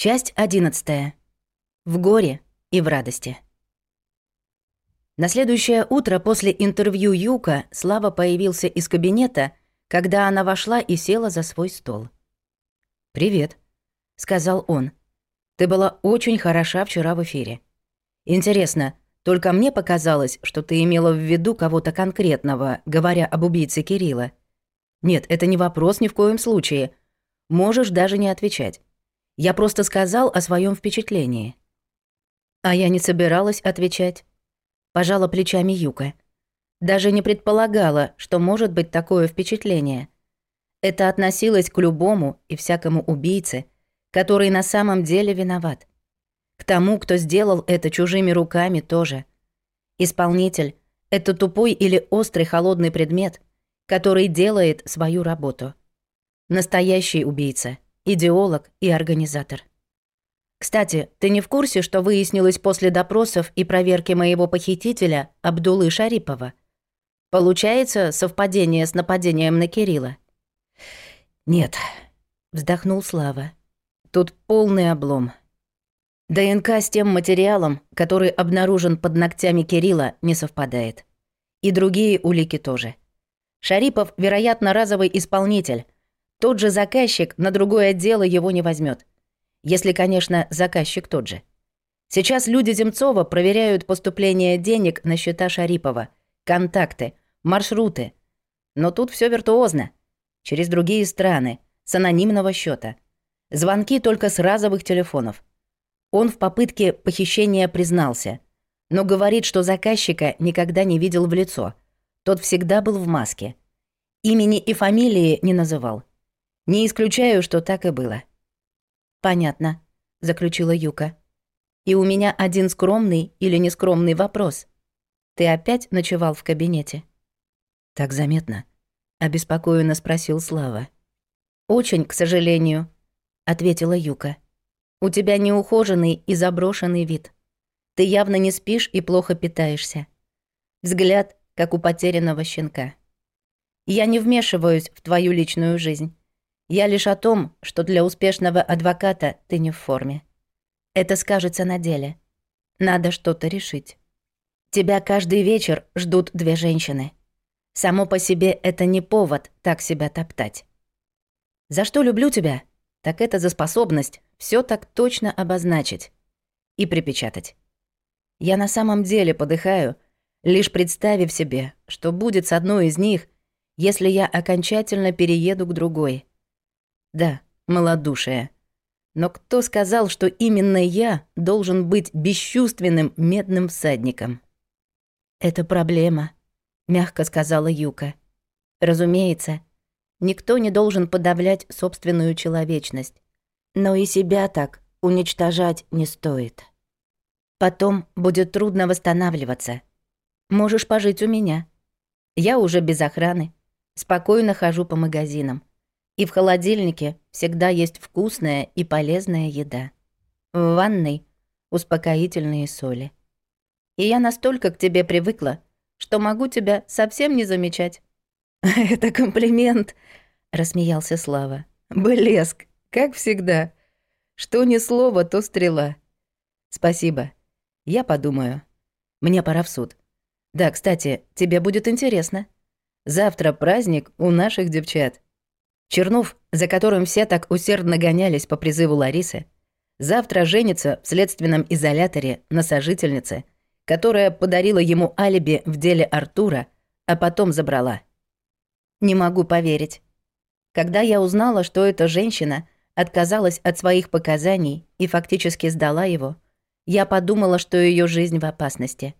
Часть 11. В горе и в радости. На следующее утро после интервью Юка Слава появился из кабинета, когда она вошла и села за свой стол. «Привет», — сказал он. «Ты была очень хороша вчера в эфире. Интересно, только мне показалось, что ты имела в виду кого-то конкретного, говоря об убийце Кирилла. Нет, это не вопрос ни в коем случае. Можешь даже не отвечать». Я просто сказал о своем впечатлении. А я не собиралась отвечать. Пожала плечами Юка. Даже не предполагала, что может быть такое впечатление. Это относилось к любому и всякому убийце, который на самом деле виноват. К тому, кто сделал это чужими руками тоже. Исполнитель — это тупой или острый холодный предмет, который делает свою работу. Настоящий убийца — идеолог и организатор. Кстати, ты не в курсе, что выяснилось после допросов и проверки моего похитителя Абдулы Шарипова? Получается совпадение с нападением на Кирилла? Нет, вздохнул Слава. Тут полный облом. ДНК с тем материалом, который обнаружен под ногтями Кирилла, не совпадает. И другие улики тоже. Шарипов, вероятно, разовый исполнитель, тот же заказчик на другое дело его не возьмет. Если, конечно, заказчик тот же. Сейчас люди Земцова проверяют поступление денег на счета Шарипова, контакты, маршруты. Но тут все виртуозно. Через другие страны, с анонимного счета. Звонки только с разовых телефонов. Он в попытке похищения признался, но говорит, что заказчика никогда не видел в лицо. Тот всегда был в маске. Имени и фамилии не называл. Не исключаю, что так и было. Понятно, заключила Юка. И у меня один скромный или нескромный вопрос. Ты опять ночевал в кабинете? Так заметно, обеспокоенно спросил Слава. Очень, к сожалению, ответила Юка. У тебя неухоженный и заброшенный вид. Ты явно не спишь и плохо питаешься. Взгляд, как у потерянного щенка. Я не вмешиваюсь в твою личную жизнь. Я лишь о том, что для успешного адвоката ты не в форме. Это скажется на деле. Надо что-то решить. Тебя каждый вечер ждут две женщины. Само по себе это не повод так себя топтать. За что люблю тебя? Так это за способность все так точно обозначить и припечатать. Я на самом деле подыхаю, лишь представив себе, что будет с одной из них, если я окончательно перееду к другой — Да, малодушие. Но кто сказал, что именно я должен быть бесчувственным медным всадником? Это проблема, мягко сказала Юка. Разумеется, никто не должен подавлять собственную человечность. Но и себя так уничтожать не стоит. Потом будет трудно восстанавливаться. Можешь пожить у меня. Я уже без охраны. Спокойно хожу по магазинам. И в холодильнике всегда есть вкусная и полезная еда. В ванной — успокоительные соли. И я настолько к тебе привыкла, что могу тебя совсем не замечать». «Это комплимент», — рассмеялся Слава. «Блеск, как всегда. Что ни слово, то стрела». «Спасибо. Я подумаю. Мне пора в суд. Да, кстати, тебе будет интересно. Завтра праздник у наших девчат». Чернов, за которым все так усердно гонялись по призыву Ларисы, завтра женится в следственном изоляторе на сожительнице, которая подарила ему алиби в деле Артура, а потом забрала. Не могу поверить. Когда я узнала, что эта женщина отказалась от своих показаний и фактически сдала его, я подумала, что ее жизнь в опасности.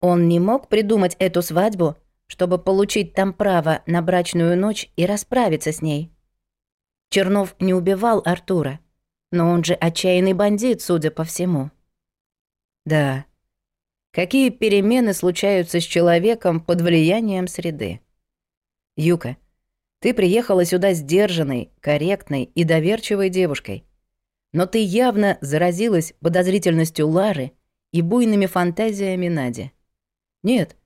Он не мог придумать эту свадьбу чтобы получить там право на брачную ночь и расправиться с ней. Чернов не убивал Артура, но он же отчаянный бандит, судя по всему. Да. Какие перемены случаются с человеком под влиянием среды? Юка, ты приехала сюда сдержанной, корректной и доверчивой девушкой. Но ты явно заразилась подозрительностью Лары и буйными фантазиями Нади. Нет,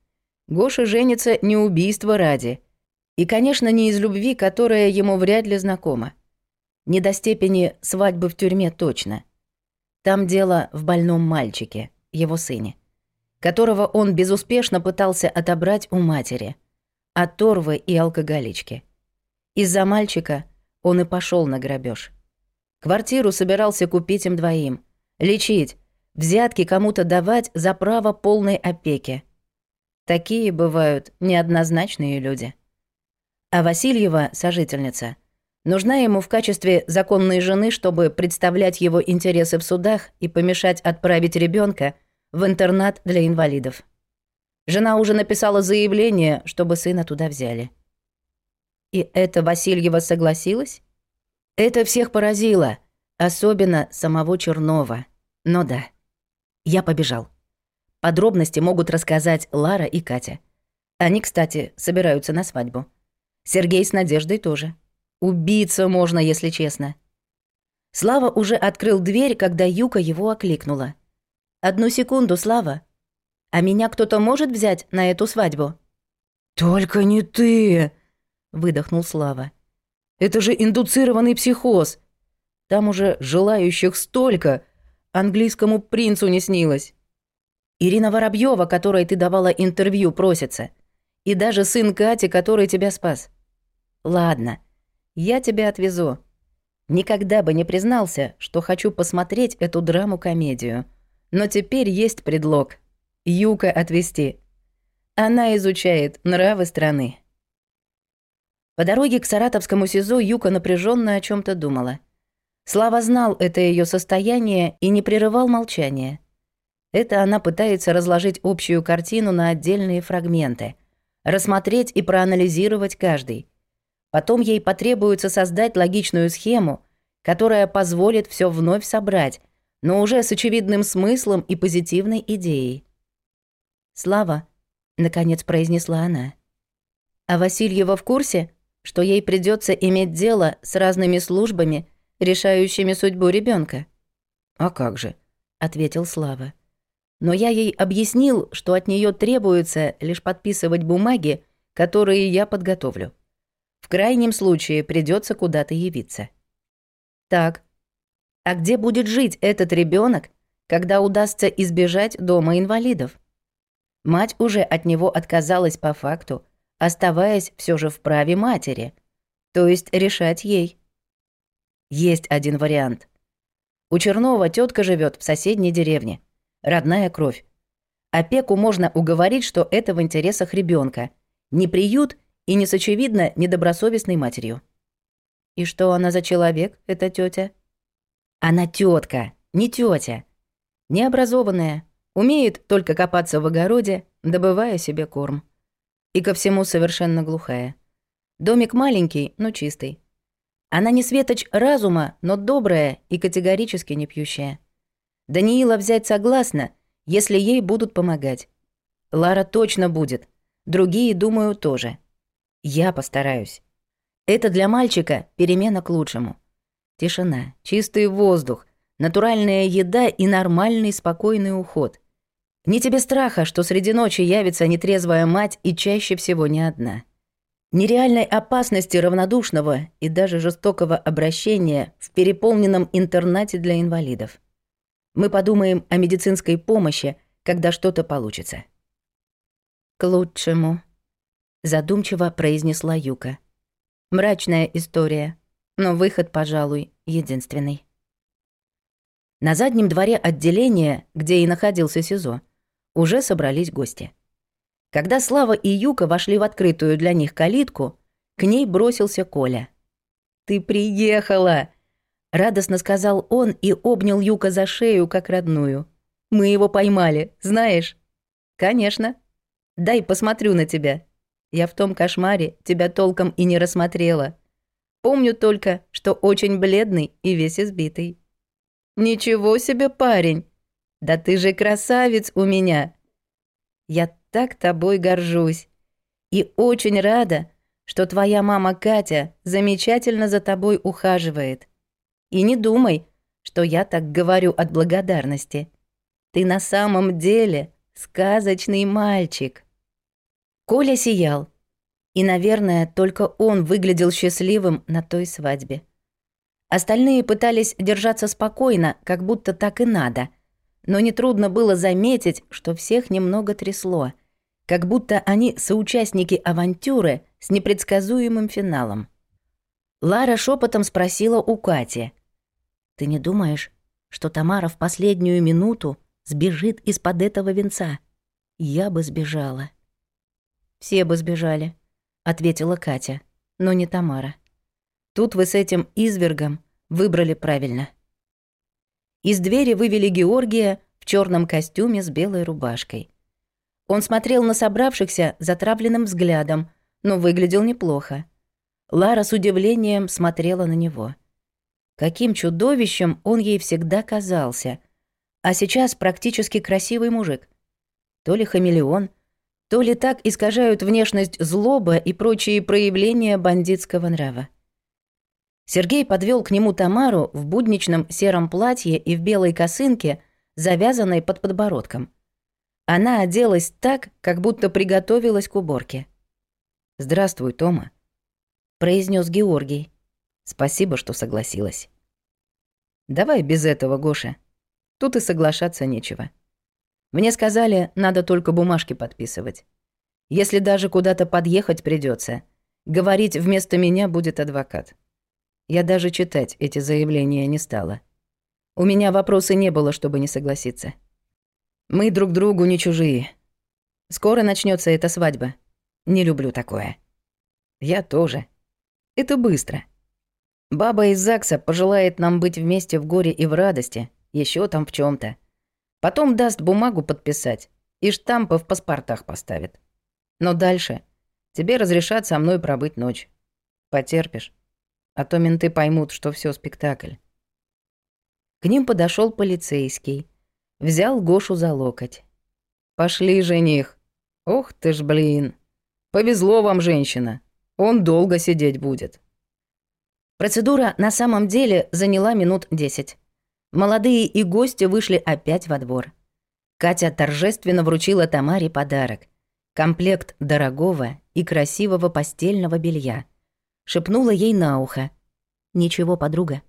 Гоша женится не убийство ради. И, конечно, не из любви, которая ему вряд ли знакома. Не до степени свадьбы в тюрьме точно. Там дело в больном мальчике, его сыне, которого он безуспешно пытался отобрать у матери, от торвы и алкоголички. Из-за мальчика он и пошел на грабеж. Квартиру собирался купить им двоим, лечить, взятки кому-то давать за право полной опеки – Такие бывают неоднозначные люди. А Васильева, сожительница, нужна ему в качестве законной жены, чтобы представлять его интересы в судах и помешать отправить ребенка в интернат для инвалидов. Жена уже написала заявление, чтобы сына туда взяли. И это Васильева согласилась? Это всех поразило, особенно самого Чернова. Но да, я побежал. Подробности могут рассказать Лара и Катя. Они, кстати, собираются на свадьбу. Сергей с Надеждой тоже. Убиться можно, если честно. Слава уже открыл дверь, когда Юка его окликнула. «Одну секунду, Слава. А меня кто-то может взять на эту свадьбу?» «Только не ты!» — выдохнул Слава. «Это же индуцированный психоз! Там уже желающих столько! Английскому принцу не снилось!» Ирина Воробьева, которой ты давала интервью, просится. И даже сын Кати, который тебя спас. Ладно, я тебя отвезу. Никогда бы не признался, что хочу посмотреть эту драму-комедию. Но теперь есть предлог. Юка отвезти. Она изучает нравы страны. По дороге к саратовскому СИЗО Юка напряженно о чем то думала. Слава знал это ее состояние и не прерывал молчания. Это она пытается разложить общую картину на отдельные фрагменты, рассмотреть и проанализировать каждый. Потом ей потребуется создать логичную схему, которая позволит все вновь собрать, но уже с очевидным смыслом и позитивной идеей. «Слава», — наконец произнесла она. «А Васильева в курсе, что ей придется иметь дело с разными службами, решающими судьбу ребенка. «А как же», — ответил Слава. Но я ей объяснил, что от нее требуется лишь подписывать бумаги, которые я подготовлю. В крайнем случае придется куда-то явиться. Так, а где будет жить этот ребенок, когда удастся избежать дома инвалидов? Мать уже от него отказалась по факту, оставаясь все же в праве матери, то есть решать ей. Есть один вариант. У Чернова тетка живет в соседней деревне родная кровь. Опеку можно уговорить, что это в интересах ребенка, не приют и не с очевидно недобросовестной матерью. И что она за человек, эта тетя? Она тетка, не тетя. Необразованная, умеет только копаться в огороде, добывая себе корм. И ко всему совершенно глухая. Домик маленький, но чистый. Она не светоч разума, но добрая и категорически не пьющая. Даниила взять согласна, если ей будут помогать. Лара точно будет. Другие, думаю, тоже. Я постараюсь. Это для мальчика перемена к лучшему. Тишина, чистый воздух, натуральная еда и нормальный спокойный уход. Не тебе страха, что среди ночи явится нетрезвая мать и чаще всего не одна. Нереальной опасности равнодушного и даже жестокого обращения в переполненном интернате для инвалидов. Мы подумаем о медицинской помощи, когда что-то получится». «К лучшему», — задумчиво произнесла Юка. «Мрачная история, но выход, пожалуй, единственный». На заднем дворе отделения, где и находился СИЗО, уже собрались гости. Когда Слава и Юка вошли в открытую для них калитку, к ней бросился Коля. «Ты приехала!» Радостно сказал он и обнял Юка за шею, как родную. «Мы его поймали, знаешь?» «Конечно. Дай посмотрю на тебя. Я в том кошмаре тебя толком и не рассмотрела. Помню только, что очень бледный и весь избитый». «Ничего себе, парень! Да ты же красавец у меня!» «Я так тобой горжусь и очень рада, что твоя мама Катя замечательно за тобой ухаживает». И не думай, что я так говорю от благодарности. Ты на самом деле сказочный мальчик. Коля сиял. И, наверное, только он выглядел счастливым на той свадьбе. Остальные пытались держаться спокойно, как будто так и надо. Но нетрудно было заметить, что всех немного трясло. Как будто они соучастники авантюры с непредсказуемым финалом. Лара шепотом спросила у Кати. «Ты не думаешь, что Тамара в последнюю минуту сбежит из-под этого венца? Я бы сбежала». «Все бы сбежали», — ответила Катя, но не Тамара. «Тут вы с этим извергом выбрали правильно». Из двери вывели Георгия в черном костюме с белой рубашкой. Он смотрел на собравшихся затравленным взглядом, но выглядел неплохо. Лара с удивлением смотрела на него. Каким чудовищем он ей всегда казался. А сейчас практически красивый мужик. То ли хамелеон, то ли так искажают внешность злоба и прочие проявления бандитского нрава. Сергей подвел к нему Тамару в будничном сером платье и в белой косынке, завязанной под подбородком. Она оделась так, как будто приготовилась к уборке. «Здравствуй, Тома», произнес Георгий. Спасибо, что согласилась. Давай без этого, Гоша. Тут и соглашаться нечего. Мне сказали, надо только бумажки подписывать. Если даже куда-то подъехать придется, говорить вместо меня будет адвокат. Я даже читать эти заявления не стала. У меня вопроса не было, чтобы не согласиться. Мы друг другу не чужие. Скоро начнется эта свадьба. Не люблю такое. Я тоже. Это быстро. Баба из ЗАГСа пожелает нам быть вместе в горе и в радости, еще там в чем то Потом даст бумагу подписать и штампы в паспортах поставит. Но дальше тебе разрешат со мной пробыть ночь. Потерпишь. А то менты поймут, что все спектакль. К ним подошел полицейский. Взял Гошу за локоть. «Пошли, жених. Ох ты ж, блин. Повезло вам, женщина. Он долго сидеть будет». Процедура на самом деле заняла минут десять. Молодые и гости вышли опять во двор. Катя торжественно вручила Тамаре подарок. Комплект дорогого и красивого постельного белья — шепнула ей на ухо. «Ничего, подруга,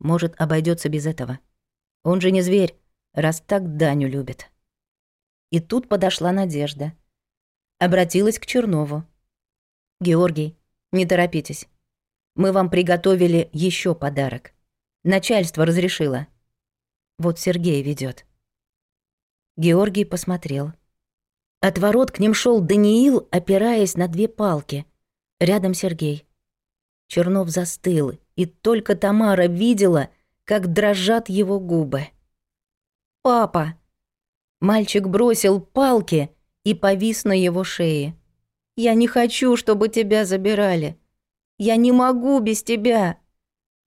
может, обойдется без этого. Он же не зверь, раз так Даню любит». И тут подошла Надежда. Обратилась к Чернову. «Георгий, не торопитесь. Мы вам приготовили еще подарок. Начальство разрешило. Вот Сергей ведет. Георгий посмотрел. От ворот к ним шел Даниил, опираясь на две палки. Рядом Сергей. Чернов застыл, и только Тамара видела, как дрожат его губы. «Папа!» Мальчик бросил палки и повис на его шее. Я не хочу, чтобы тебя забирали. Я не могу без тебя.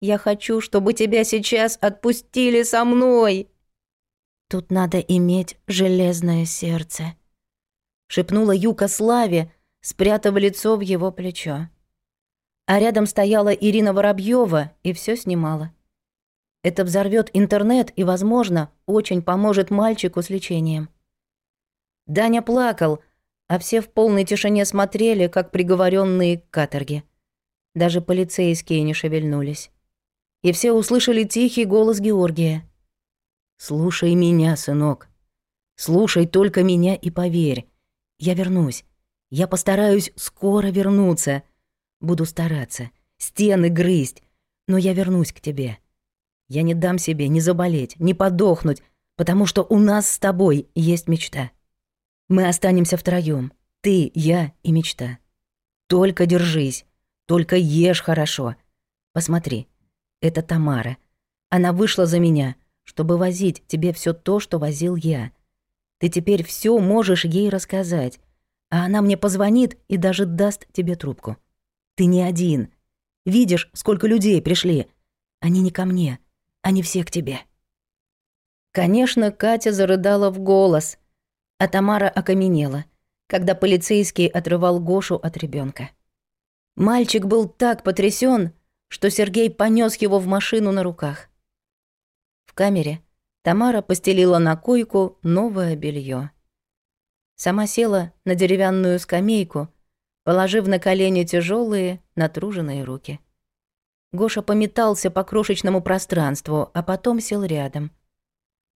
Я хочу, чтобы тебя сейчас отпустили со мной. Тут надо иметь железное сердце, шепнула Юка Славе, спрятав лицо в его плечо. А рядом стояла Ирина Воробьева и все снимала. Это взорвет интернет и, возможно, очень поможет мальчику с лечением. Даня плакал, а все в полной тишине смотрели, как приговоренные к каторге. Даже полицейские не шевельнулись. И все услышали тихий голос Георгия. «Слушай меня, сынок. Слушай только меня и поверь. Я вернусь. Я постараюсь скоро вернуться. Буду стараться, стены грызть, но я вернусь к тебе. Я не дам себе ни заболеть, ни подохнуть, потому что у нас с тобой есть мечта». Мы останемся втроем. Ты, я и мечта. Только держись. Только ешь хорошо. Посмотри. Это Тамара. Она вышла за меня, чтобы возить тебе все то, что возил я. Ты теперь все можешь ей рассказать. А она мне позвонит и даже даст тебе трубку. Ты не один. Видишь, сколько людей пришли. Они не ко мне. Они все к тебе. Конечно, Катя зарыдала в голос — а Тамара окаменела, когда полицейский отрывал Гошу от ребенка. Мальчик был так потрясен, что Сергей понес его в машину на руках. В камере Тамара постелила на койку новое белье. Сама села на деревянную скамейку, положив на колени тяжелые, натруженные руки. Гоша пометался по крошечному пространству, а потом сел рядом.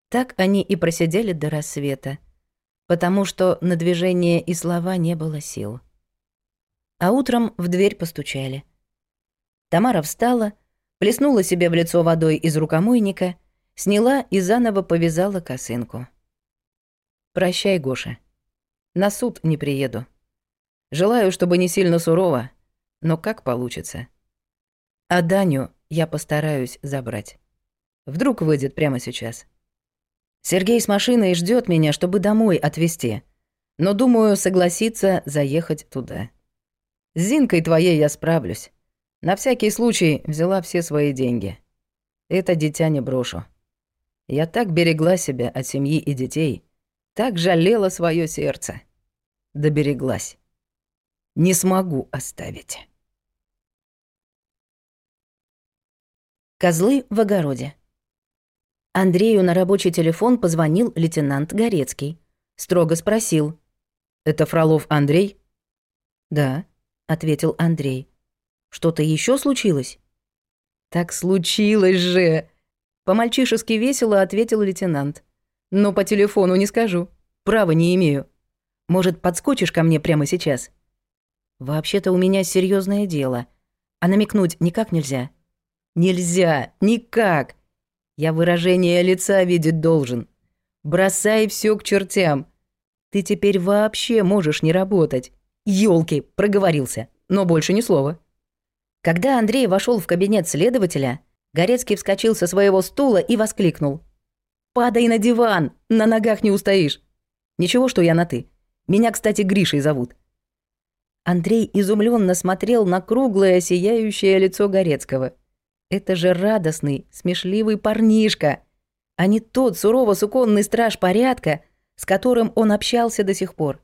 Так они и просидели до рассвета — потому что на движение и слова не было сил. А утром в дверь постучали. Тамара встала, плеснула себе в лицо водой из рукомойника, сняла и заново повязала косынку. «Прощай, Гоша. На суд не приеду. Желаю, чтобы не сильно сурово, но как получится. А Даню я постараюсь забрать. Вдруг выйдет прямо сейчас». Сергей с машиной ждет меня, чтобы домой отвезти. Но, думаю, согласиться заехать туда. С Зинкой твоей я справлюсь. На всякий случай взяла все свои деньги. Это дитя не брошу. Я так берегла себя от семьи и детей, так жалела свое сердце. Добереглась. Не смогу оставить. Козлы в огороде. Андрею на рабочий телефон позвонил лейтенант Горецкий. Строго спросил. «Это Фролов Андрей?» «Да», — ответил Андрей. «Что-то еще случилось?» «Так случилось же!» По-мальчишески весело ответил лейтенант. «Но по телефону не скажу. Права не имею. Может, подскочишь ко мне прямо сейчас?» «Вообще-то у меня серьезное дело. А намекнуть никак нельзя?» «Нельзя! Никак!» Я выражение лица видеть должен. Бросай все к чертям. Ты теперь вообще можешь не работать. Ёлки, проговорился, но больше ни слова. Когда Андрей вошел в кабинет следователя, Горецкий вскочил со своего стула и воскликнул. «Падай на диван, на ногах не устоишь. Ничего, что я на «ты». Меня, кстати, Гришей зовут. Андрей изумленно смотрел на круглое сияющее лицо Горецкого. Это же радостный, смешливый парнишка, а не тот сурово-суконный страж порядка, с которым он общался до сих пор.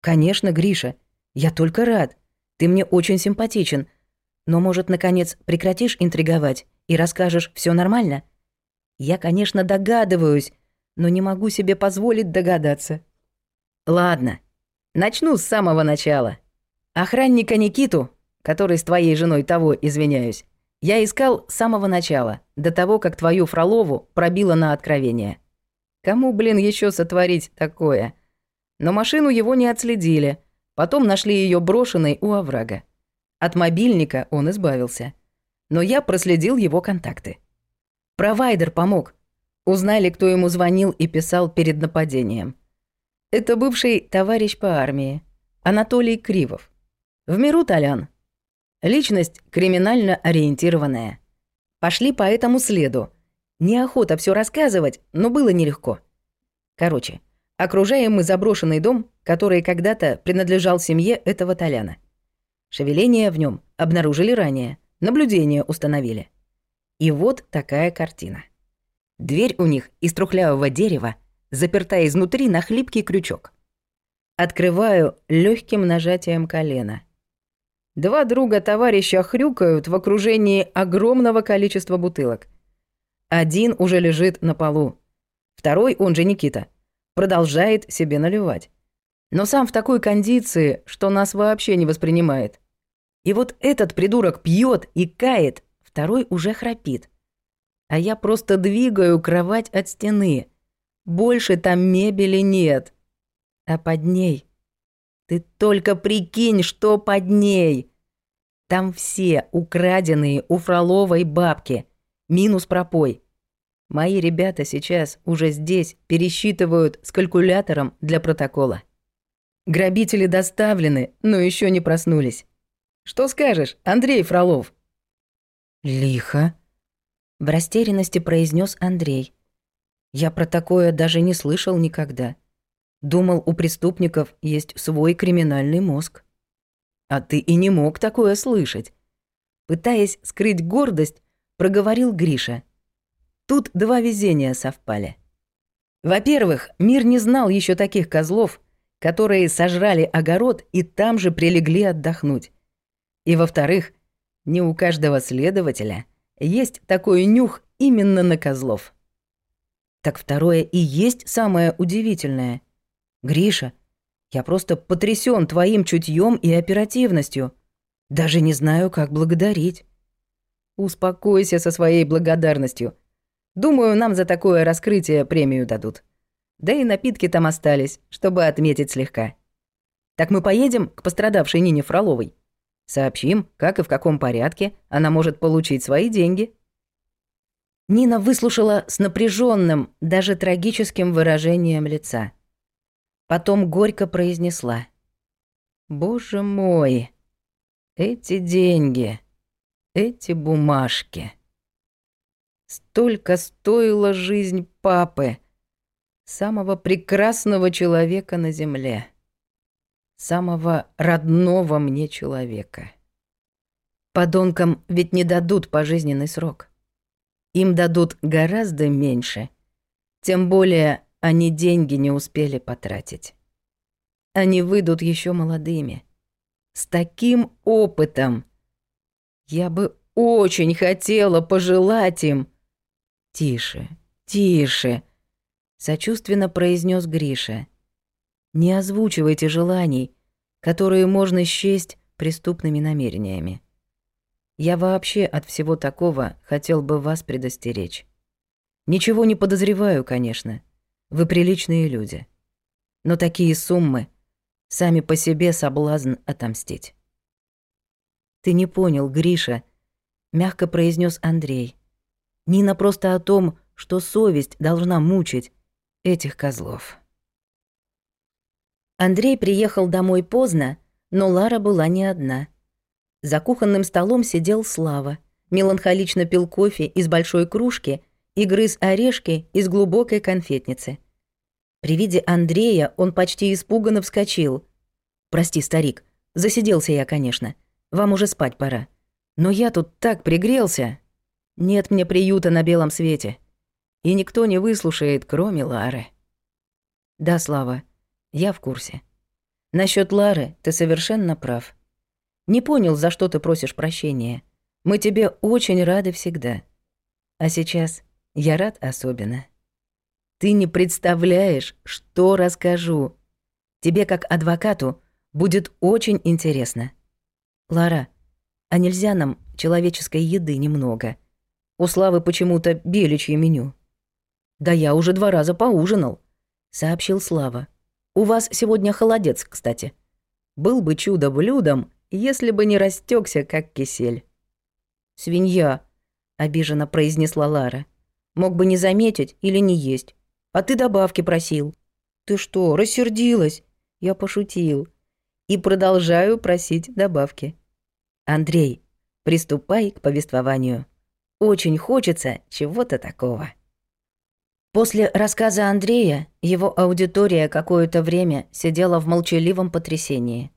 «Конечно, Гриша, я только рад. Ты мне очень симпатичен. Но, может, наконец, прекратишь интриговать и расскажешь все нормально? Я, конечно, догадываюсь, но не могу себе позволить догадаться». «Ладно, начну с самого начала», Охранника Никиту, который с твоей женой того, извиняюсь, Я искал с самого начала, до того, как твою Фролову пробило на откровение. Кому, блин, еще сотворить такое? Но машину его не отследили. Потом нашли ее брошенной у оврага. От мобильника он избавился. Но я проследил его контакты. Провайдер помог. Узнали, кто ему звонил и писал перед нападением. Это бывший товарищ по армии, Анатолий Кривов. В миру Толян, Личность криминально ориентированная. Пошли по этому следу. Неохота все рассказывать, но было нелегко. Короче, окружаем мы заброшенный дом, который когда-то принадлежал семье этого Толяна. Шевеление в нем обнаружили ранее, наблюдение установили. И вот такая картина. Дверь у них из трухлявого дерева, заперта изнутри на хлипкий крючок. Открываю легким нажатием колена. Два друга-товарища хрюкают в окружении огромного количества бутылок. Один уже лежит на полу. Второй, он же Никита, продолжает себе наливать. Но сам в такой кондиции, что нас вообще не воспринимает. И вот этот придурок пьет и кает, второй уже храпит. А я просто двигаю кровать от стены. Больше там мебели нет. А под ней Ты только прикинь, что под ней! Там все украденные у Фроловой бабки. Минус пропой. Мои ребята сейчас уже здесь пересчитывают с калькулятором для протокола. Грабители доставлены, но еще не проснулись. Что скажешь, Андрей Фролов? Лихо. В растерянности произнес Андрей. Я про такое даже не слышал никогда. — Думал, у преступников есть свой криминальный мозг. А ты и не мог такое слышать. Пытаясь скрыть гордость, проговорил Гриша. Тут два везения совпали. Во-первых, мир не знал еще таких козлов, которые сожрали огород и там же прилегли отдохнуть. И во-вторых, не у каждого следователя есть такой нюх именно на козлов. Так второе и есть самое удивительное. Гриша, я просто потрясен твоим чутьем и оперативностью. Даже не знаю, как благодарить. Успокойся со своей благодарностью. Думаю, нам за такое раскрытие премию дадут. Да и напитки там остались, чтобы отметить слегка. Так мы поедем к пострадавшей Нине Фроловой. Сообщим, как и в каком порядке она может получить свои деньги. Нина выслушала с напряженным, даже трагическим выражением лица. Потом горько произнесла. «Боже мой! Эти деньги! Эти бумажки!» Столько стоила жизнь папы, самого прекрасного человека на земле, самого родного мне человека. Подонкам ведь не дадут пожизненный срок. Им дадут гораздо меньше. Тем более они деньги не успели потратить. Они выйдут еще молодыми. С таким опытом. Я бы очень хотела пожелать им. Тише, тише, сочувственно произнес Гриша. Не озвучивайте желаний, которые можно счесть преступными намерениями. Я вообще от всего такого хотел бы вас предостеречь. Ничего не подозреваю, конечно. Вы приличные люди. Но такие суммы сами по себе соблазн отомстить. Ты не понял, Гриша, мягко произнес Андрей. Нина просто о том, что совесть должна мучить этих козлов. Андрей приехал домой поздно, но Лара была не одна. За кухонным столом сидел Слава, меланхолично пил кофе из большой кружки и грыз орешки из глубокой конфетницы. При виде Андрея он почти испуганно вскочил. «Прости, старик, засиделся я, конечно. Вам уже спать пора. Но я тут так пригрелся. Нет мне приюта на белом свете. И никто не выслушает, кроме Лары». «Да, Слава, я в курсе. Насчет Лары ты совершенно прав. Не понял, за что ты просишь прощения. Мы тебе очень рады всегда. А сейчас я рад особенно. Ты не представляешь, что расскажу. Тебе, как адвокату, будет очень интересно. Лара, а нельзя нам человеческой еды немного? У Славы почему-то беличье меню. Да я уже два раза поужинал, сообщил Слава. У вас сегодня холодец, кстати. Был бы чудо блюдом, если бы не растекся, как кисель. Свинья, обиженно произнесла Лара. Мог бы не заметить или не есть. А ты добавки просил. Ты что, рассердилась? Я пошутил. И продолжаю просить добавки. Андрей, приступай к повествованию. Очень хочется чего-то такого. После рассказа Андрея его аудитория какое-то время сидела в молчаливом потрясении.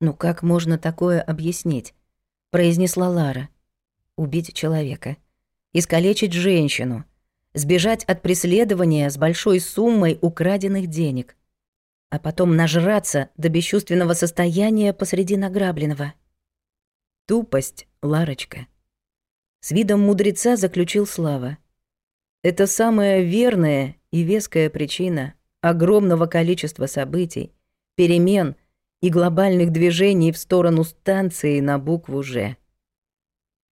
«Ну как можно такое объяснить?» – произнесла Лара. «Убить человека» искалечить женщину, сбежать от преследования с большой суммой украденных денег, а потом нажраться до бесчувственного состояния посреди награбленного. Тупость, Ларочка. С видом мудреца заключил Слава. Это самая верная и веская причина огромного количества событий, перемен и глобальных движений в сторону станции на букву «Ж».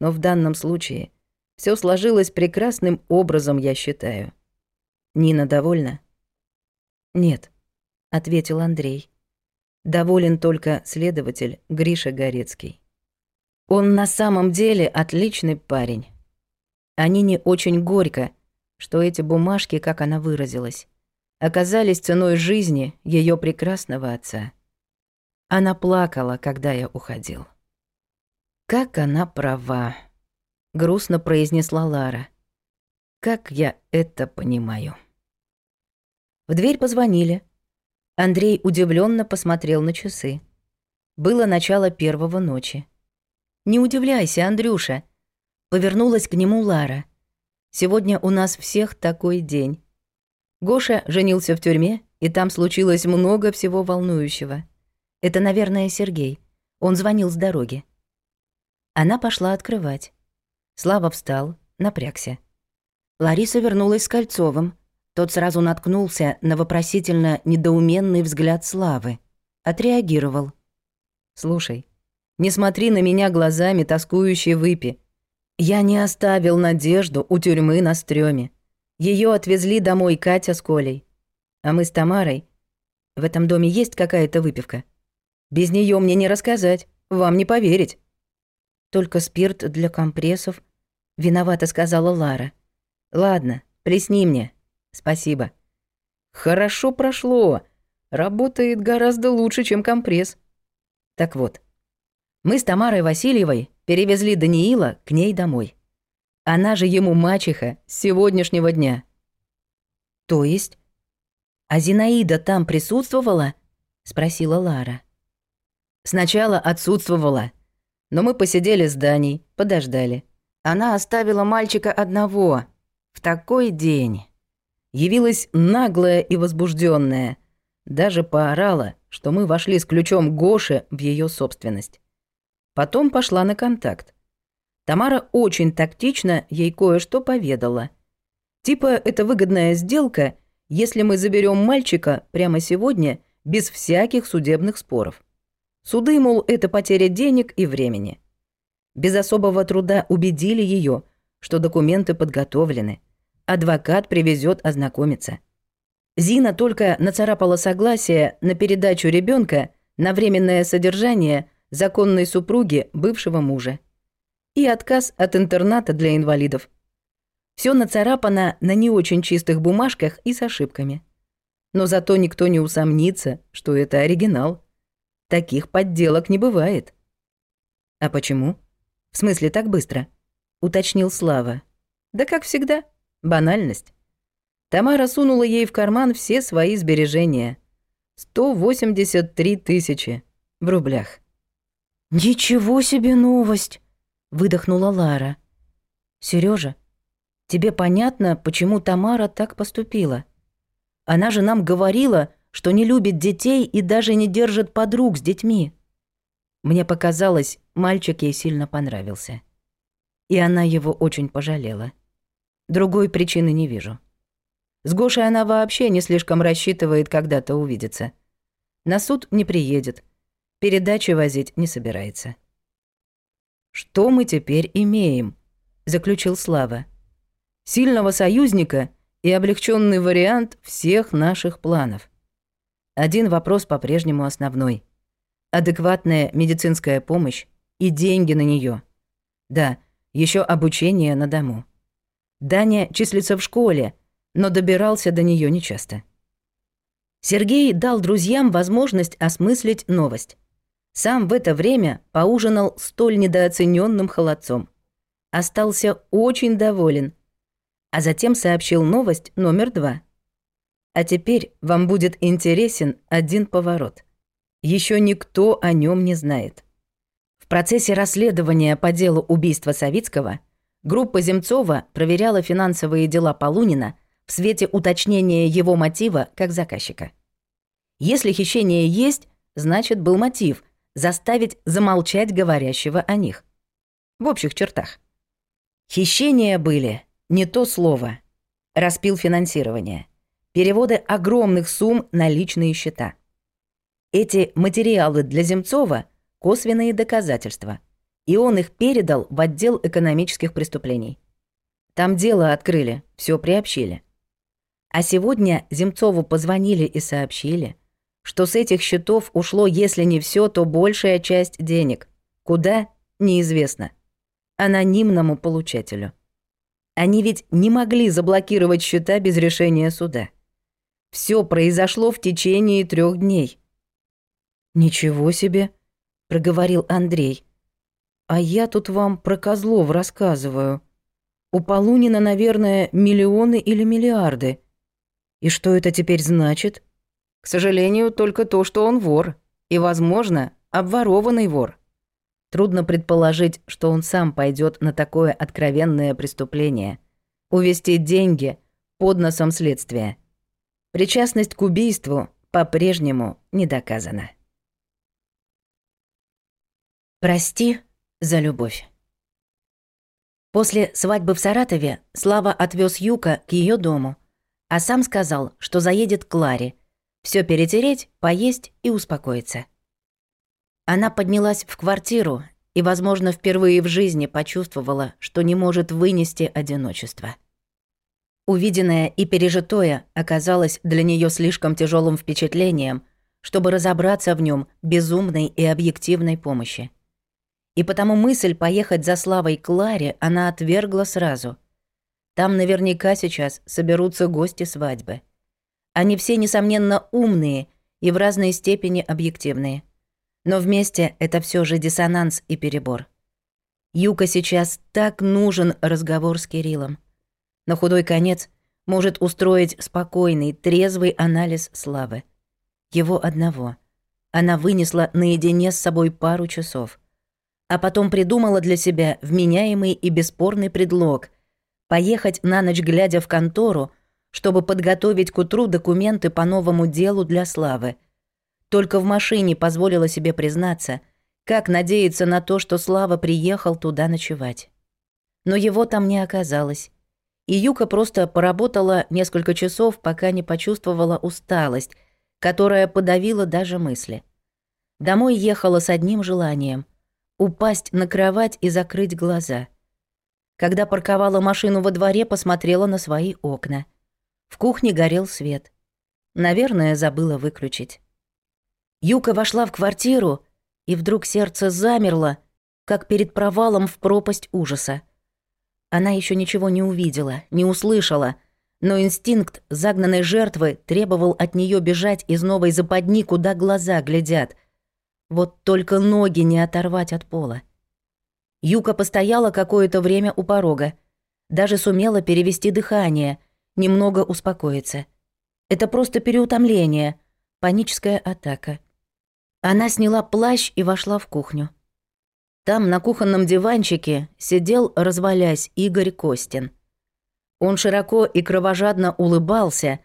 Но в данном случае – все сложилось прекрасным образом, я считаю. Нина довольна? Нет, ответил Андрей. Доволен только следователь Гриша Горецкий. Он на самом деле отличный парень. Они не очень горько, что эти бумажки, как она выразилась, оказались ценой жизни ее прекрасного отца. Она плакала, когда я уходил. «Как она права», — грустно произнесла Лара. Как я это понимаю? В дверь позвонили. Андрей удивленно посмотрел на часы. Было начало первого ночи. «Не удивляйся, Андрюша!» Повернулась к нему Лара. «Сегодня у нас всех такой день. Гоша женился в тюрьме, и там случилось много всего волнующего. Это, наверное, Сергей. Он звонил с дороги». Она пошла открывать. Слава встал, напрягся. Лариса вернулась с Кольцовым. Тот сразу наткнулся на вопросительно недоуменный взгляд Славы. Отреагировал. «Слушай, не смотри на меня глазами, тоскующие выпи. Я не оставил надежду у тюрьмы на стрёме. Ее отвезли домой Катя с Колей. А мы с Тамарой. В этом доме есть какая-то выпивка? Без нее мне не рассказать, вам не поверить. Только спирт для компрессов Виновато сказала Лара. Ладно, присни мне. Спасибо. Хорошо прошло. Работает гораздо лучше, чем компресс. Так вот, мы с Тамарой Васильевой перевезли Даниила к ней домой. Она же ему мачеха с сегодняшнего дня. То есть? А Зинаида там присутствовала? Спросила Лара. Сначала отсутствовала, но мы посидели с Даней, подождали. Она оставила мальчика одного. В такой день. Явилась наглая и возбужденная. Даже поорала, что мы вошли с ключом Гоши в ее собственность. Потом пошла на контакт. Тамара очень тактично ей кое-что поведала. Типа это выгодная сделка, если мы заберем мальчика прямо сегодня без всяких судебных споров. Суды, мол, это потеря денег и времени без особого труда убедили ее, что документы подготовлены. Адвокат привезет ознакомиться. Зина только нацарапала согласие на передачу ребенка на временное содержание законной супруги бывшего мужа и отказ от интерната для инвалидов. Все нацарапано на не очень чистых бумажках и с ошибками. Но зато никто не усомнится, что это оригинал. Таких подделок не бывает. А почему? В смысле, так быстро? Уточнил Слава. Да как всегда, банальность. Тамара сунула ей в карман все свои сбережения. 183 тысячи в рублях. «Ничего себе новость!» — выдохнула Лара. Сережа, тебе понятно, почему Тамара так поступила? Она же нам говорила, что не любит детей и даже не держит подруг с детьми. Мне показалось, мальчик ей сильно понравился. И она его очень пожалела. Другой причины не вижу. С Гошей она вообще не слишком рассчитывает когда-то увидеться. На суд не приедет. Передачи возить не собирается. «Что мы теперь имеем?» – заключил Слава. «Сильного союзника и облегченный вариант всех наших планов. Один вопрос по-прежнему основной – адекватная медицинская помощь и деньги на нее. Да, еще обучение на дому. Даня числится в школе, но добирался до нее нечасто. Сергей дал друзьям возможность осмыслить новость. Сам в это время поужинал столь недооцененным холодцом. Остался очень доволен. А затем сообщил новость номер два. А теперь вам будет интересен один поворот еще никто о нем не знает. В процессе расследования по делу убийства Савицкого группа Земцова проверяла финансовые дела Полунина в свете уточнения его мотива как заказчика. Если хищение есть, значит, был мотив заставить замолчать говорящего о них. В общих чертах. Хищения были, не то слово. Распил финансирования. Переводы огромных сумм на личные счета – эти материалы для Земцова – косвенные доказательства, и он их передал в отдел экономических преступлений. Там дело открыли, все приобщили. А сегодня Земцову позвонили и сообщили, что с этих счетов ушло, если не все, то большая часть денег. Куда – неизвестно. Анонимному получателю. Они ведь не могли заблокировать счета без решения суда. Все произошло в течение трех дней – «Ничего себе!» — проговорил Андрей. «А я тут вам про козлов рассказываю. У Полунина, наверное, миллионы или миллиарды. И что это теперь значит?» «К сожалению, только то, что он вор. И, возможно, обворованный вор». Трудно предположить, что он сам пойдет на такое откровенное преступление. Увести деньги под носом следствия. Причастность к убийству по-прежнему не доказана. «Прости за любовь». После свадьбы в Саратове Слава отвез Юка к ее дому, а сам сказал, что заедет к Ларе, все перетереть, поесть и успокоиться. Она поднялась в квартиру и, возможно, впервые в жизни почувствовала, что не может вынести одиночество. Увиденное и пережитое оказалось для нее слишком тяжелым впечатлением, чтобы разобраться в нем безумной и объективной помощи. И потому мысль поехать за Славой к Ларе она отвергла сразу. Там наверняка сейчас соберутся гости свадьбы. Они все, несомненно, умные и в разной степени объективные. Но вместе это все же диссонанс и перебор. Юка сейчас так нужен разговор с Кириллом. На худой конец может устроить спокойный, трезвый анализ Славы. Его одного. Она вынесла наедине с собой пару часов — а потом придумала для себя вменяемый и бесспорный предлог — поехать на ночь глядя в контору, чтобы подготовить к утру документы по новому делу для Славы. Только в машине позволила себе признаться, как надеяться на то, что Слава приехал туда ночевать. Но его там не оказалось. И Юка просто поработала несколько часов, пока не почувствовала усталость, которая подавила даже мысли. Домой ехала с одним желанием — упасть на кровать и закрыть глаза. Когда парковала машину во дворе, посмотрела на свои окна. В кухне горел свет. Наверное, забыла выключить. Юка вошла в квартиру, и вдруг сердце замерло, как перед провалом в пропасть ужаса. Она еще ничего не увидела, не услышала, но инстинкт загнанной жертвы требовал от нее бежать из новой западни, куда глаза глядят — вот только ноги не оторвать от пола. Юка постояла какое-то время у порога. Даже сумела перевести дыхание, немного успокоиться. Это просто переутомление, паническая атака. Она сняла плащ и вошла в кухню. Там, на кухонном диванчике, сидел, развалясь, Игорь Костин. Он широко и кровожадно улыбался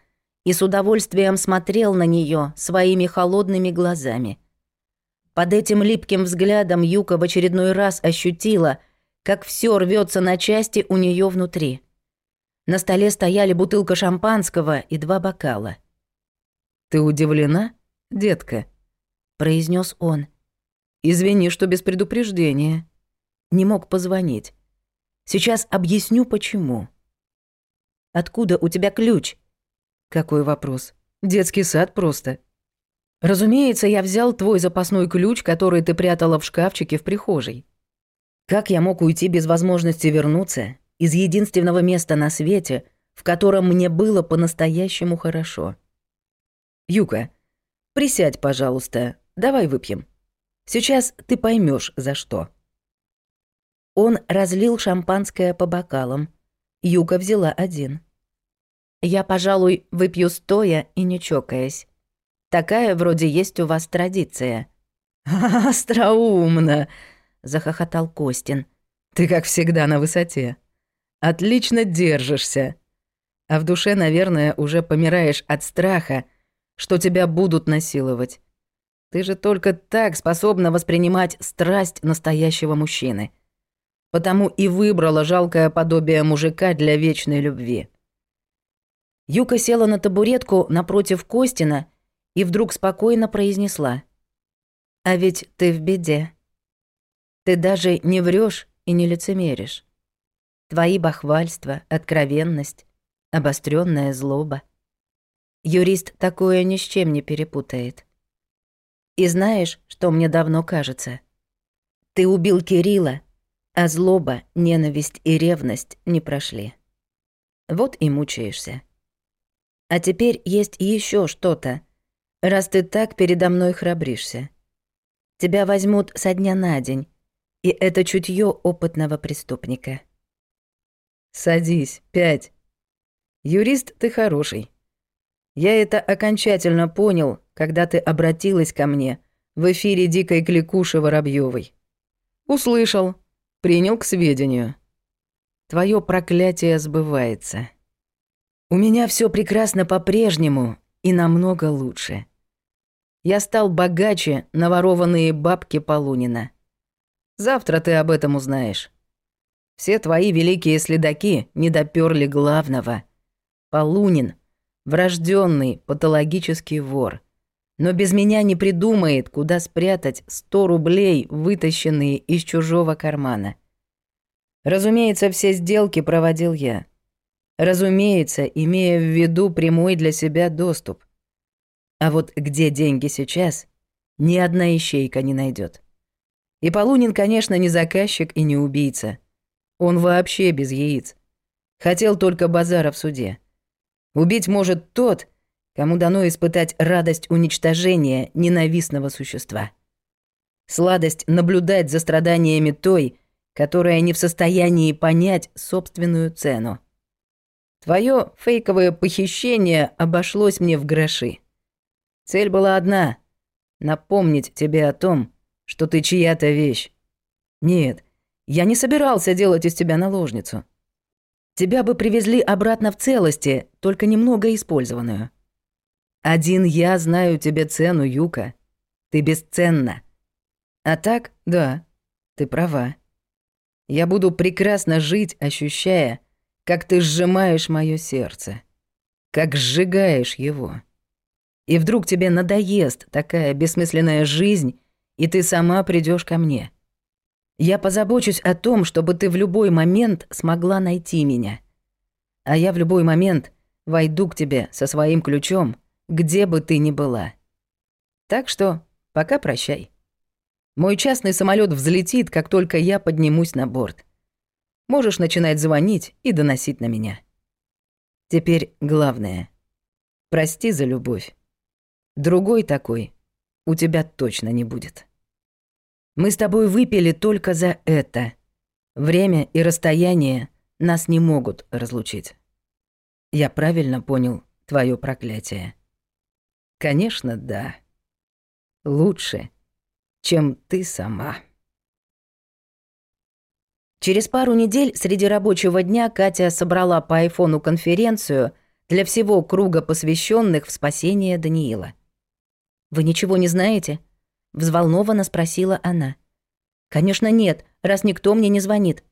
и с удовольствием смотрел на нее своими холодными глазами. Под этим липким взглядом Юка в очередной раз ощутила, как все рвется на части у нее внутри. На столе стояли бутылка шампанского и два бокала. «Ты удивлена, детка?» – произнес он. Извини, что без предупреждения. Не мог позвонить. Сейчас объясню, почему. Откуда у тебя ключ? Какой вопрос? Детский сад просто. Разумеется, я взял твой запасной ключ, который ты прятала в шкафчике в прихожей. Как я мог уйти без возможности вернуться из единственного места на свете, в котором мне было по-настоящему хорошо? Юка, присядь, пожалуйста, давай выпьем. Сейчас ты поймешь, за что. Он разлил шампанское по бокалам. Юка взяла один. Я, пожалуй, выпью стоя и не чокаясь. Такая вроде есть у вас традиция». «Остроумно!» — захохотал Костин. «Ты, как всегда, на высоте. Отлично держишься. А в душе, наверное, уже помираешь от страха, что тебя будут насиловать. Ты же только так способна воспринимать страсть настоящего мужчины. Потому и выбрала жалкое подобие мужика для вечной любви». Юка села на табуретку напротив Костина — и вдруг спокойно произнесла. «А ведь ты в беде. Ты даже не врешь и не лицемеришь. Твои бахвальства, откровенность, обостренная злоба. Юрист такое ни с чем не перепутает. И знаешь, что мне давно кажется? Ты убил Кирилла, а злоба, ненависть и ревность не прошли. Вот и мучаешься. А теперь есть еще что-то, раз ты так передо мной храбришься. Тебя возьмут со дня на день, и это чутье опытного преступника. Садись, пять. Юрист ты хороший. Я это окончательно понял, когда ты обратилась ко мне в эфире дикой кликуши Воробьёвой. Услышал, принял к сведению. Твое проклятие сбывается. У меня все прекрасно по-прежнему и намного лучше. я стал богаче на наворованные бабки Полунина. Завтра ты об этом узнаешь. Все твои великие следаки не доперли главного. Полунин – врожденный патологический вор. Но без меня не придумает, куда спрятать сто рублей, вытащенные из чужого кармана. Разумеется, все сделки проводил я. Разумеется, имея в виду прямой для себя доступ – а вот где деньги сейчас, ни одна ищейка не найдет. И Полунин, конечно, не заказчик и не убийца. Он вообще без яиц. Хотел только базара в суде. Убить может тот, кому дано испытать радость уничтожения ненавистного существа. Сладость наблюдать за страданиями той, которая не в состоянии понять собственную цену. Твое фейковое похищение обошлось мне в гроши. Цель была одна — напомнить тебе о том, что ты чья-то вещь. Нет, я не собирался делать из тебя наложницу. Тебя бы привезли обратно в целости, только немного использованную. Один я знаю тебе цену, Юка. Ты бесценна. А так, да, ты права. Я буду прекрасно жить, ощущая, как ты сжимаешь мое сердце, как сжигаешь его и вдруг тебе надоест такая бессмысленная жизнь, и ты сама придешь ко мне. Я позабочусь о том, чтобы ты в любой момент смогла найти меня. А я в любой момент войду к тебе со своим ключом, где бы ты ни была. Так что пока прощай. Мой частный самолет взлетит, как только я поднимусь на борт. Можешь начинать звонить и доносить на меня. Теперь главное. Прости за любовь. Другой такой у тебя точно не будет. Мы с тобой выпили только за это. Время и расстояние нас не могут разлучить. Я правильно понял твое проклятие? Конечно, да. Лучше, чем ты сама. Через пару недель среди рабочего дня Катя собрала по айфону конференцию для всего круга посвященных в спасение Даниила – «Вы ничего не знаете?» — взволнованно спросила она. «Конечно нет, раз никто мне не звонит.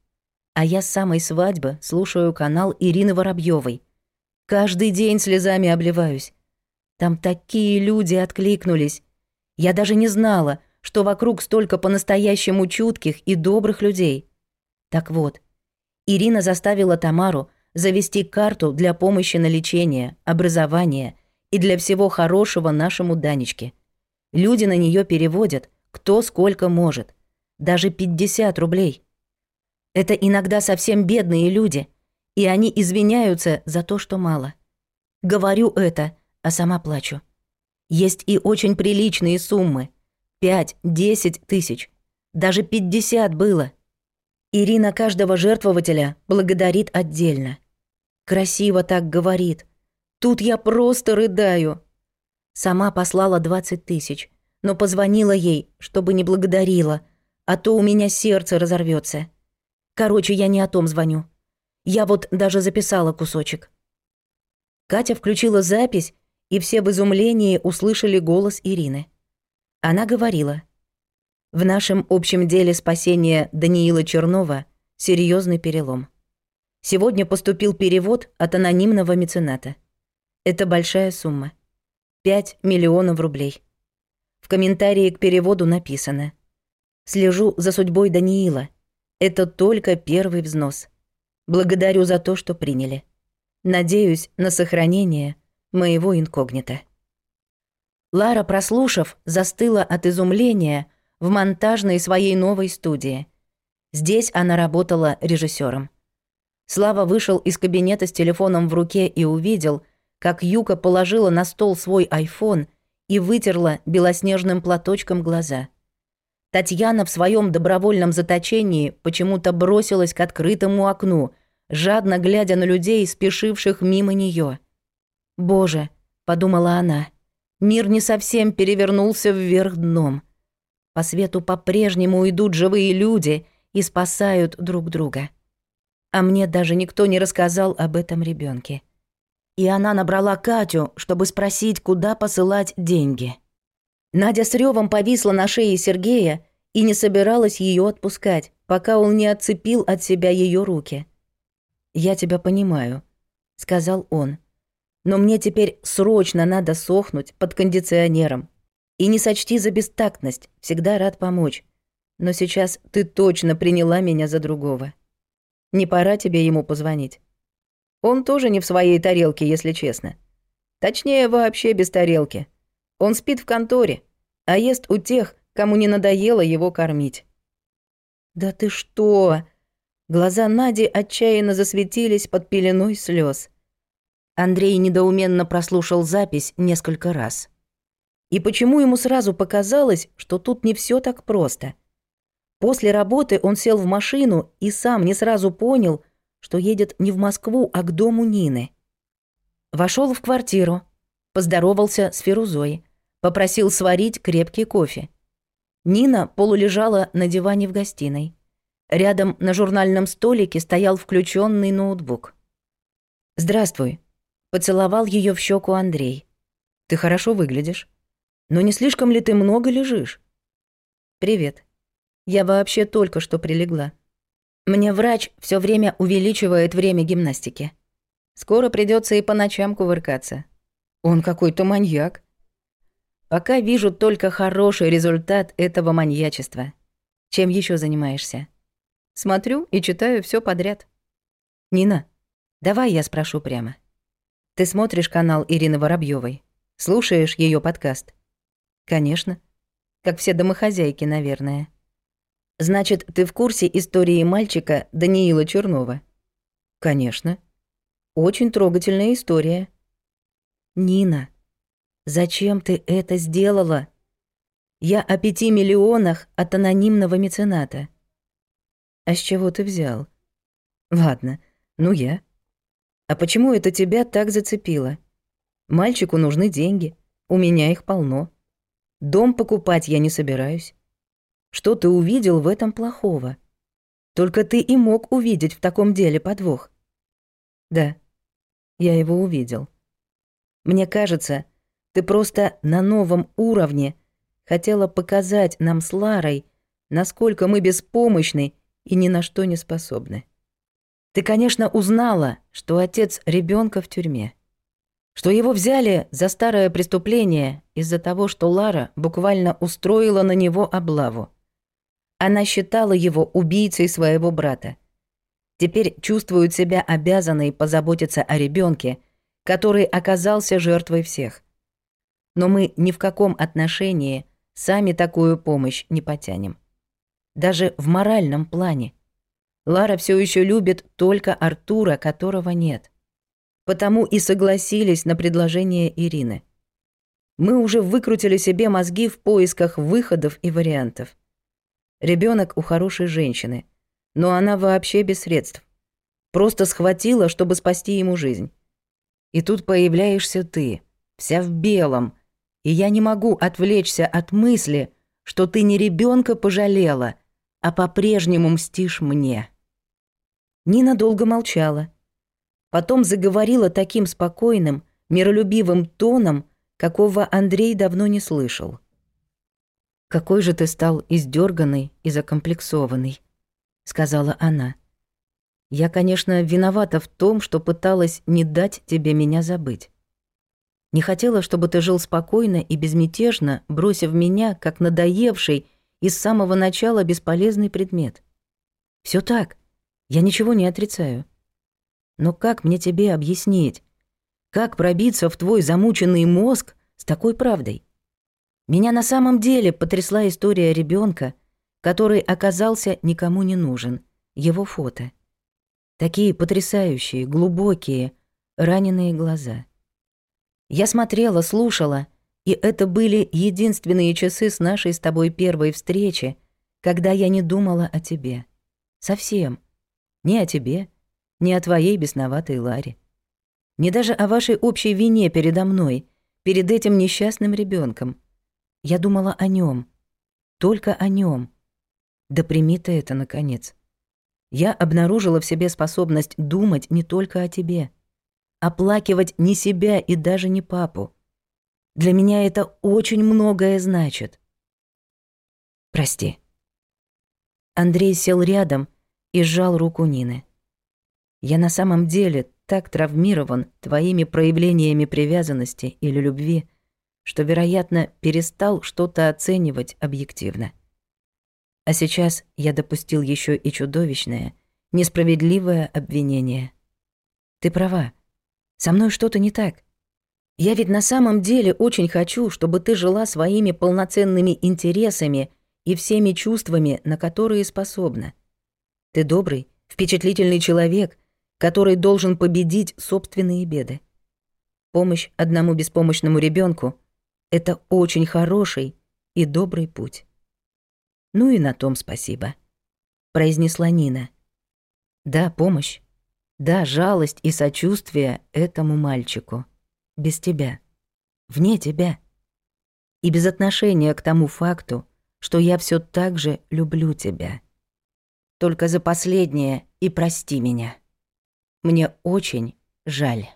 А я с самой свадьбы слушаю канал Ирины Воробьевой. Каждый день слезами обливаюсь. Там такие люди откликнулись. Я даже не знала, что вокруг столько по-настоящему чутких и добрых людей. Так вот, Ирина заставила Тамару завести карту для помощи на лечение, образование и для всего хорошего нашему Данечке. Люди на нее переводят, кто сколько может. Даже 50 рублей. Это иногда совсем бедные люди, и они извиняются за то, что мало. Говорю это, а сама плачу. Есть и очень приличные суммы. 5-10 тысяч. Даже 50 было. Ирина каждого жертвователя благодарит отдельно. Красиво так говорит. Тут я просто рыдаю. Сама послала 20 тысяч, но позвонила ей, чтобы не благодарила, а то у меня сердце разорвется. Короче, я не о том звоню. Я вот даже записала кусочек. Катя включила запись, и все в изумлении услышали голос Ирины. Она говорила. «В нашем общем деле спасения Даниила Чернова серьезный перелом. Сегодня поступил перевод от анонимного мецената. Это большая сумма. 5 миллионов рублей. В комментарии к переводу написано. Слежу за судьбой Даниила. Это только первый взнос. Благодарю за то, что приняли. Надеюсь на сохранение моего инкогнито. Лара, прослушав, застыла от изумления в монтажной своей новой студии. Здесь она работала режиссером. Слава вышел из кабинета с телефоном в руке и увидел, как Юка положила на стол свой айфон и вытерла белоснежным платочком глаза. Татьяна в своем добровольном заточении почему-то бросилась к открытому окну, жадно глядя на людей, спешивших мимо нее. «Боже», — подумала она, — «мир не совсем перевернулся вверх дном. По свету по-прежнему идут живые люди и спасают друг друга. А мне даже никто не рассказал об этом ребенке и она набрала Катю, чтобы спросить, куда посылать деньги. Надя с ревом повисла на шее Сергея и не собиралась ее отпускать, пока он не отцепил от себя ее руки. «Я тебя понимаю», — сказал он. «Но мне теперь срочно надо сохнуть под кондиционером. И не сочти за бестактность, всегда рад помочь. Но сейчас ты точно приняла меня за другого. Не пора тебе ему позвонить?» Он тоже не в своей тарелке, если честно. Точнее, вообще без тарелки. Он спит в конторе, а ест у тех, кому не надоело его кормить. «Да ты что?» Глаза Нади отчаянно засветились под пеленой слез. Андрей недоуменно прослушал запись несколько раз. И почему ему сразу показалось, что тут не все так просто? После работы он сел в машину и сам не сразу понял, что едет не в Москву, а к дому Нины. Вошел в квартиру, поздоровался с Ферузой, попросил сварить крепкий кофе. Нина полулежала на диване в гостиной. Рядом на журнальном столике стоял включенный ноутбук. «Здравствуй», — поцеловал ее в щеку Андрей. «Ты хорошо выглядишь. Но не слишком ли ты много лежишь?» «Привет. Я вообще только что прилегла. Мне врач все время увеличивает время гимнастики. Скоро придется и по ночам кувыркаться. Он какой-то маньяк. Пока вижу только хороший результат этого маньячества. Чем еще занимаешься? Смотрю и читаю все подряд. Нина, давай я спрошу прямо. Ты смотришь канал Ирины Воробьевой? Слушаешь ее подкаст? Конечно. Как все домохозяйки, наверное. Значит, ты в курсе истории мальчика Даниила Чернова? Конечно. Очень трогательная история. Нина, зачем ты это сделала? Я о пяти миллионах от анонимного мецената. А с чего ты взял? Ладно, ну я. А почему это тебя так зацепило? Мальчику нужны деньги, у меня их полно. Дом покупать я не собираюсь что ты увидел в этом плохого? Только ты и мог увидеть в таком деле подвох. Да, я его увидел. Мне кажется, ты просто на новом уровне хотела показать нам с Ларой, насколько мы беспомощны и ни на что не способны. Ты, конечно, узнала, что отец ребенка в тюрьме, что его взяли за старое преступление из-за того, что Лара буквально устроила на него облаву. Она считала его убийцей своего брата. Теперь чувствует себя обязанной позаботиться о ребенке, который оказался жертвой всех. Но мы ни в каком отношении сами такую помощь не потянем. Даже в моральном плане. Лара все еще любит только Артура, которого нет потому и согласились на предложение Ирины. Мы уже выкрутили себе мозги в поисках выходов и вариантов. Ребенок у хорошей женщины. Но она вообще без средств. Просто схватила, чтобы спасти ему жизнь. И тут появляешься ты, вся в белом. И я не могу отвлечься от мысли, что ты не ребенка пожалела, а по-прежнему мстишь мне. Нина долго молчала. Потом заговорила таким спокойным, миролюбивым тоном, какого Андрей давно не слышал. «Какой же ты стал издёрганный и закомплексованный», — сказала она. «Я, конечно, виновата в том, что пыталась не дать тебе меня забыть. Не хотела, чтобы ты жил спокойно и безмятежно, бросив меня, как надоевший и с самого начала бесполезный предмет. Все так, я ничего не отрицаю. Но как мне тебе объяснить? Как пробиться в твой замученный мозг с такой правдой?» Меня на самом деле потрясла история ребенка, который оказался никому не нужен, его фото. Такие потрясающие, глубокие, раненые глаза. Я смотрела, слушала, и это были единственные часы с нашей с тобой первой встречи, когда я не думала о тебе. Совсем. Ни о тебе, ни о твоей бесноватой Ларе. Не даже о вашей общей вине передо мной, перед этим несчастным ребенком. Я думала о нем, только о нем. Да прими ты это, наконец. Я обнаружила в себе способность думать не только о тебе, оплакивать не себя и даже не папу. Для меня это очень многое значит. Прости. Андрей сел рядом и сжал руку Нины. Я на самом деле так травмирован твоими проявлениями привязанности или любви, что, вероятно, перестал что-то оценивать объективно. А сейчас я допустил еще и чудовищное, несправедливое обвинение. Ты права. Со мной что-то не так. Я ведь на самом деле очень хочу, чтобы ты жила своими полноценными интересами и всеми чувствами, на которые способна. Ты добрый, впечатлительный человек, который должен победить собственные беды. Помощь одному беспомощному ребенку это очень хороший и добрый путь. Ну и на том спасибо, произнесла Нина. Да, помощь. Да, жалость и сочувствие этому мальчику. Без тебя. Вне тебя. И без отношения к тому факту, что я все так же люблю тебя. Только за последнее и прости меня. Мне очень жаль.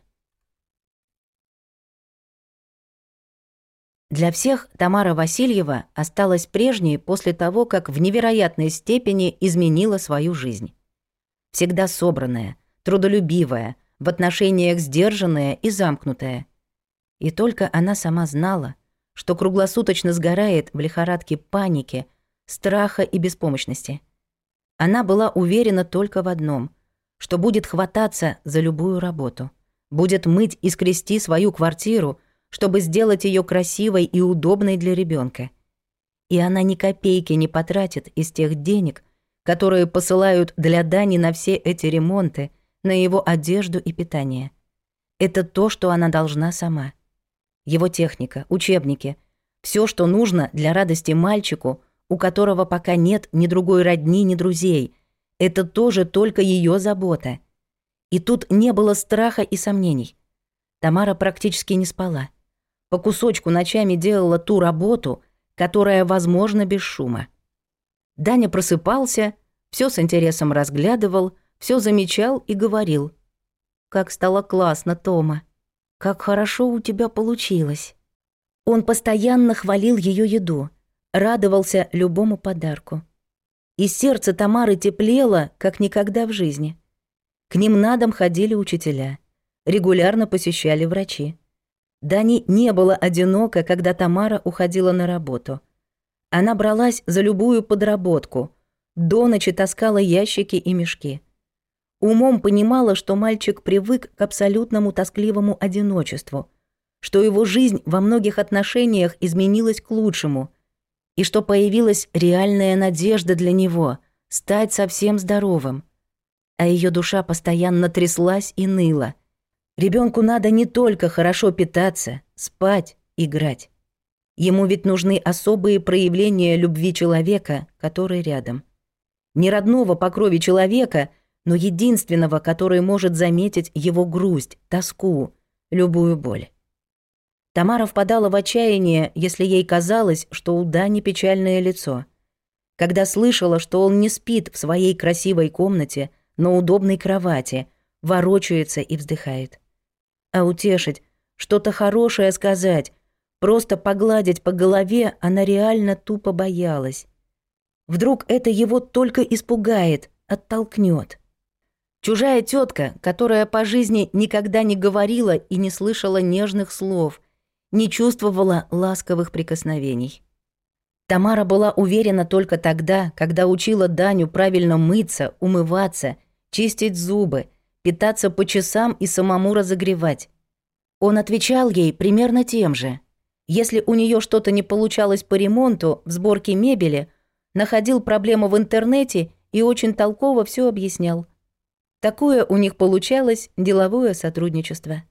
Для всех Тамара Васильева осталась прежней после того, как в невероятной степени изменила свою жизнь. Всегда собранная, трудолюбивая, в отношениях сдержанная и замкнутая. И только она сама знала, что круглосуточно сгорает в лихорадке паники, страха и беспомощности. Она была уверена только в одном, что будет хвататься за любую работу, будет мыть и скрести свою квартиру – чтобы сделать ее красивой и удобной для ребенка. И она ни копейки не потратит из тех денег, которые посылают для Дани на все эти ремонты, на его одежду и питание. Это то, что она должна сама. Его техника, учебники, все, что нужно для радости мальчику, у которого пока нет ни другой родни, ни друзей, это тоже только ее забота. И тут не было страха и сомнений. Тамара практически не спала по кусочку ночами делала ту работу, которая возможна без шума. Даня просыпался, все с интересом разглядывал, все замечал и говорил. «Как стало классно, Тома! Как хорошо у тебя получилось!» Он постоянно хвалил ее еду, радовался любому подарку. И сердце Тамары теплело, как никогда в жизни. К ним на дом ходили учителя, регулярно посещали врачи. Дани не было одиноко, когда Тамара уходила на работу. Она бралась за любую подработку. До ночи таскала ящики и мешки. Умом понимала, что мальчик привык к абсолютному тоскливому одиночеству, что его жизнь во многих отношениях изменилась к лучшему, и что появилась реальная надежда для него — стать совсем здоровым. А ее душа постоянно тряслась и ныла — Ребенку надо не только хорошо питаться, спать, играть. Ему ведь нужны особые проявления любви человека, который рядом. Не родного по крови человека, но единственного, который может заметить его грусть, тоску, любую боль. Тамара впадала в отчаяние, если ей казалось, что у Дани печальное лицо. Когда слышала, что он не спит в своей красивой комнате, на удобной кровати, ворочается и вздыхает а утешить, что-то хорошее сказать, просто погладить по голове она реально тупо боялась. Вдруг это его только испугает, оттолкнет. Чужая тетка, которая по жизни никогда не говорила и не слышала нежных слов, не чувствовала ласковых прикосновений. Тамара была уверена только тогда, когда учила Даню правильно мыться, умываться, чистить зубы, питаться по часам и самому разогревать. Он отвечал ей примерно тем же. Если у нее что-то не получалось по ремонту, в сборке мебели, находил проблему в интернете и очень толково все объяснял. Такое у них получалось деловое сотрудничество.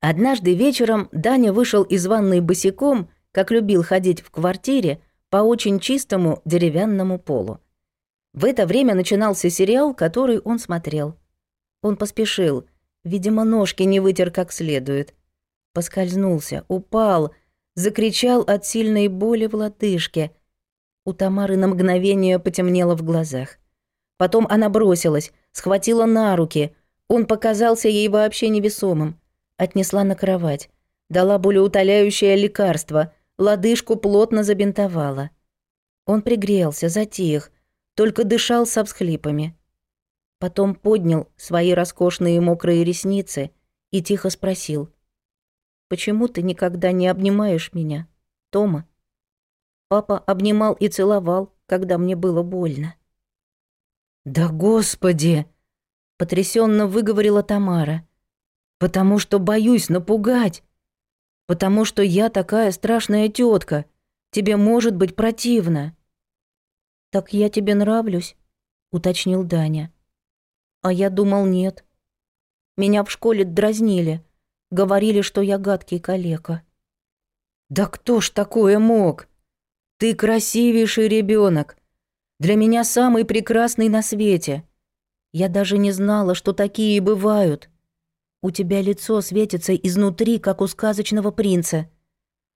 Однажды вечером Даня вышел из ванной босиком, как любил ходить в квартире, по очень чистому деревянному полу. В это время начинался сериал, который он смотрел – он поспешил, видимо, ножки не вытер как следует. Поскользнулся, упал, закричал от сильной боли в лодыжке. У Тамары на мгновение потемнело в глазах. Потом она бросилась, схватила на руки. Он показался ей вообще невесомым. Отнесла на кровать, дала болеутоляющее лекарство, лодыжку плотно забинтовала. Он пригрелся, затих, только дышал со всхлипами. Потом поднял свои роскошные мокрые ресницы и тихо спросил. «Почему ты никогда не обнимаешь меня, Тома?» Папа обнимал и целовал, когда мне было больно. «Да господи!» — потрясенно выговорила Тамара. «Потому что боюсь напугать. Потому что я такая страшная тетка. Тебе может быть противно». «Так я тебе нравлюсь», — уточнил Даня. А я думал, нет. Меня в школе дразнили. Говорили, что я гадкий калека. Да кто ж такое мог? Ты красивейший ребенок. Для меня самый прекрасный на свете. Я даже не знала, что такие бывают. У тебя лицо светится изнутри, как у сказочного принца.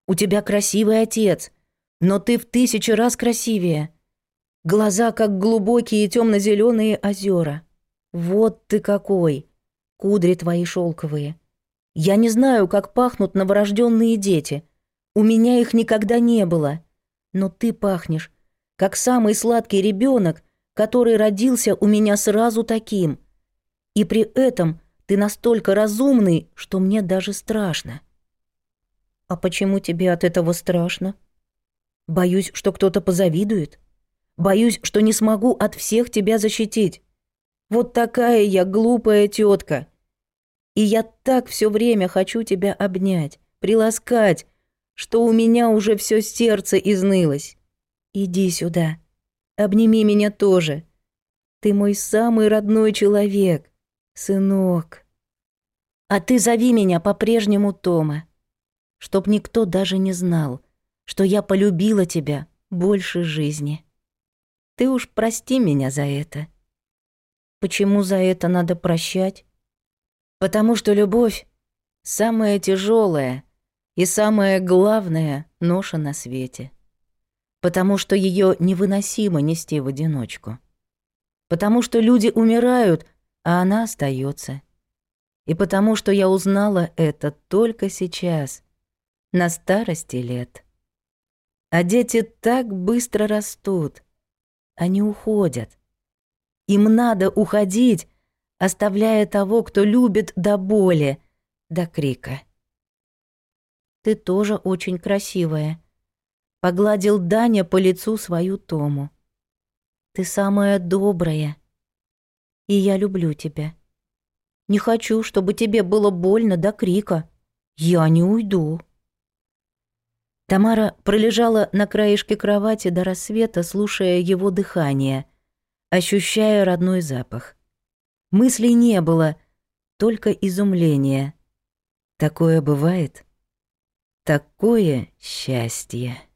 У тебя красивый отец, но ты в тысячу раз красивее. Глаза, как глубокие темно-зеленые озера. Вот ты какой! Кудри твои шелковые. Я не знаю, как пахнут новорожденные дети. У меня их никогда не было. Но ты пахнешь, как самый сладкий ребенок, который родился у меня сразу таким. И при этом ты настолько разумный, что мне даже страшно. А почему тебе от этого страшно? Боюсь, что кто-то позавидует. Боюсь, что не смогу от всех тебя защитить. Вот такая я глупая тетка. И я так все время хочу тебя обнять, приласкать, что у меня уже все сердце изнылось. Иди сюда. Обними меня тоже. Ты мой самый родной человек, сынок. А ты зови меня по-прежнему Тома, чтоб никто даже не знал, что я полюбила тебя больше жизни. Ты уж прости меня за это. Почему за это надо прощать? Потому что любовь — самая тяжелая и самая главная ноша на свете. Потому что ее невыносимо нести в одиночку. Потому что люди умирают, а она остается. И потому что я узнала это только сейчас, на старости лет. А дети так быстро растут. Они уходят. Им надо уходить, оставляя того, кто любит до боли, до крика. «Ты тоже очень красивая», — погладил Даня по лицу свою Тому. «Ты самая добрая, и я люблю тебя. Не хочу, чтобы тебе было больно до крика. Я не уйду». Тамара пролежала на краешке кровати до рассвета, слушая его дыхание — ощущая родной запах. Мыслей не было, только изумление. Такое бывает? Такое счастье!